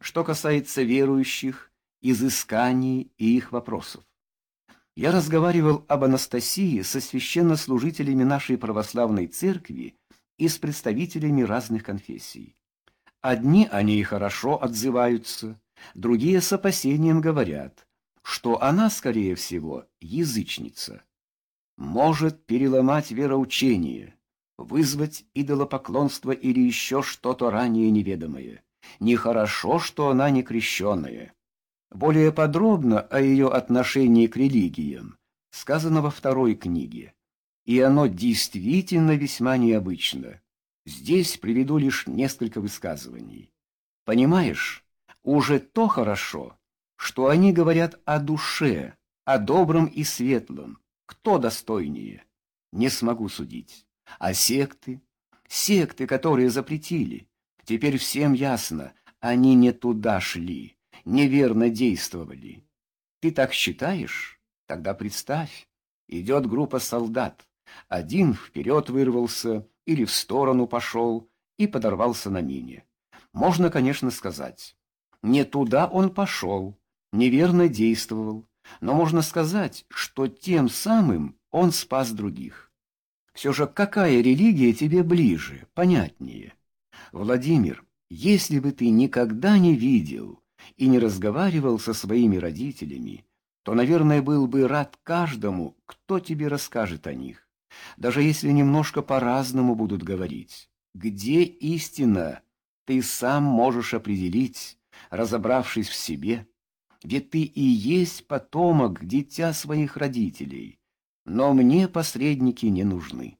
что касается верующих, изысканий и их вопросов. Я разговаривал об Анастасии со священнослужителями нашей православной церкви и с представителями разных конфессий. Одни о ней хорошо отзываются, другие с опасением говорят, что она, скорее всего, язычница. Может переломать вероучение, вызвать идолопоклонство или еще что-то ранее неведомое. Нехорошо, что она не крещенная. Более подробно о ее отношении к религиям сказано во второй книге, и оно действительно весьма необычно. Здесь приведу лишь несколько высказываний. Понимаешь, уже то хорошо, что они говорят о душе, о добром и светлом. Кто достойнее? Не смогу судить. А секты? Секты, которые запретили. Теперь всем ясно, они не туда шли неверно действовали. Ты так считаешь? Тогда представь, идет группа солдат. Один вперед вырвался или в сторону пошел и подорвался на мине. Можно, конечно, сказать, не туда он пошел, неверно действовал, но можно сказать, что тем самым он спас других. Все же какая религия тебе ближе, понятнее? Владимир, если бы ты никогда не видел и не разговаривал со своими родителями, то, наверное, был бы рад каждому, кто тебе расскажет о них, даже если немножко по-разному будут говорить. Где истина, ты сам можешь определить, разобравшись в себе. Ведь ты и есть потомок, дитя своих родителей. Но мне посредники не нужны.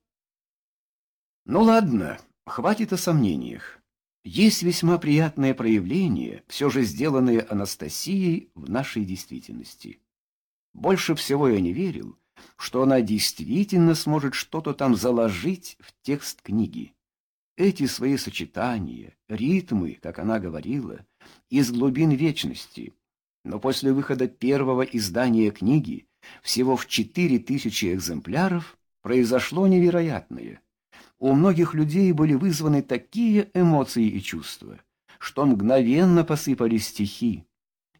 Ну ладно, хватит о сомнениях. Есть весьма приятное проявление, все же сделанное Анастасией в нашей действительности. Больше всего я не верил, что она действительно сможет что-то там заложить в текст книги. Эти свои сочетания, ритмы, как она говорила, из глубин вечности. Но после выхода первого издания книги, всего в четыре тысячи экземпляров, произошло невероятное – у многих людей были вызваны такие эмоции и чувства, что мгновенно посыпались стихи.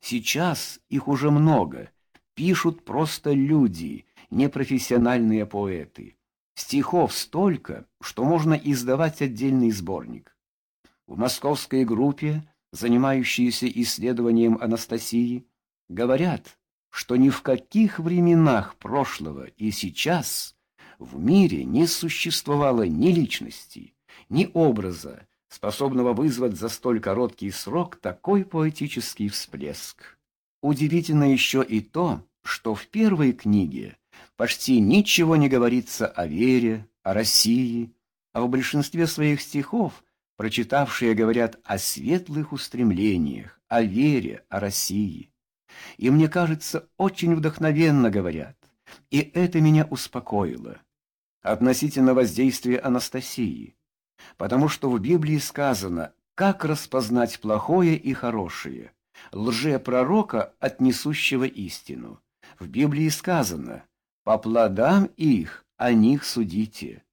Сейчас их уже много, пишут просто люди, непрофессиональные поэты. Стихов столько, что можно издавать отдельный сборник. В московской группе, занимающейся исследованием Анастасии, говорят, что ни в каких временах прошлого и сейчас – в мире не существовало ни личности, ни образа, способного вызвать за столь короткий срок такой поэтический всплеск. Удивительно еще и то, что в первой книге почти ничего не говорится о вере, о России, а в большинстве своих стихов прочитавшие говорят о светлых устремлениях, о вере, о России. И мне кажется, очень вдохновенно говорят, и это меня успокоило относительно воздействия Анастасии, потому что в Библии сказано, как распознать плохое и хорошее, лжепророка от несущего истину. В Библии сказано, по плодам их о них судите.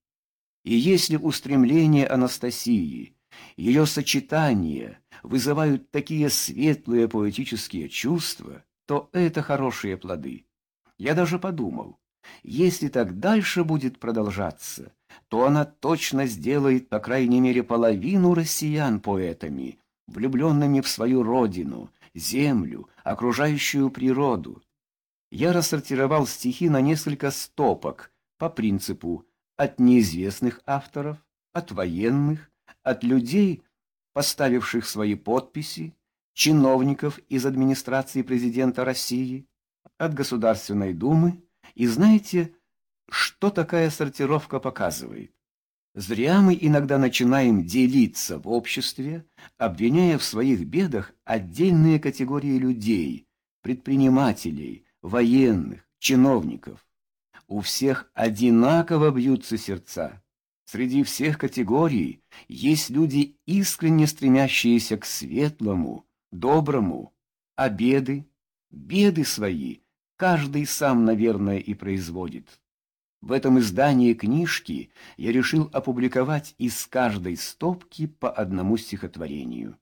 И если устремления Анастасии, ее сочетания вызывают такие светлые поэтические чувства, то это хорошие плоды. Я даже подумал, если так дальше будет продолжаться, то она точно сделает, по крайней мере, половину россиян поэтами, влюбленными в свою родину, землю, окружающую природу. Я рассортировал стихи на несколько стопок по принципу от неизвестных авторов, от военных, от людей, поставивших свои подписи, чиновников из администрации президента России, от Государственной Думы, и знаете, что такая сортировка показывает? Зря мы иногда начинаем делиться в обществе, обвиняя в своих бедах отдельные категории людей, предпринимателей, военных, чиновников. У всех одинаково бьются сердца. Среди всех категорий есть люди, искренне стремящиеся к светлому, доброму, а беды, беды свои – каждый сам, наверное, и производит. В этом издании книжки я решил опубликовать из каждой стопки по одному стихотворению.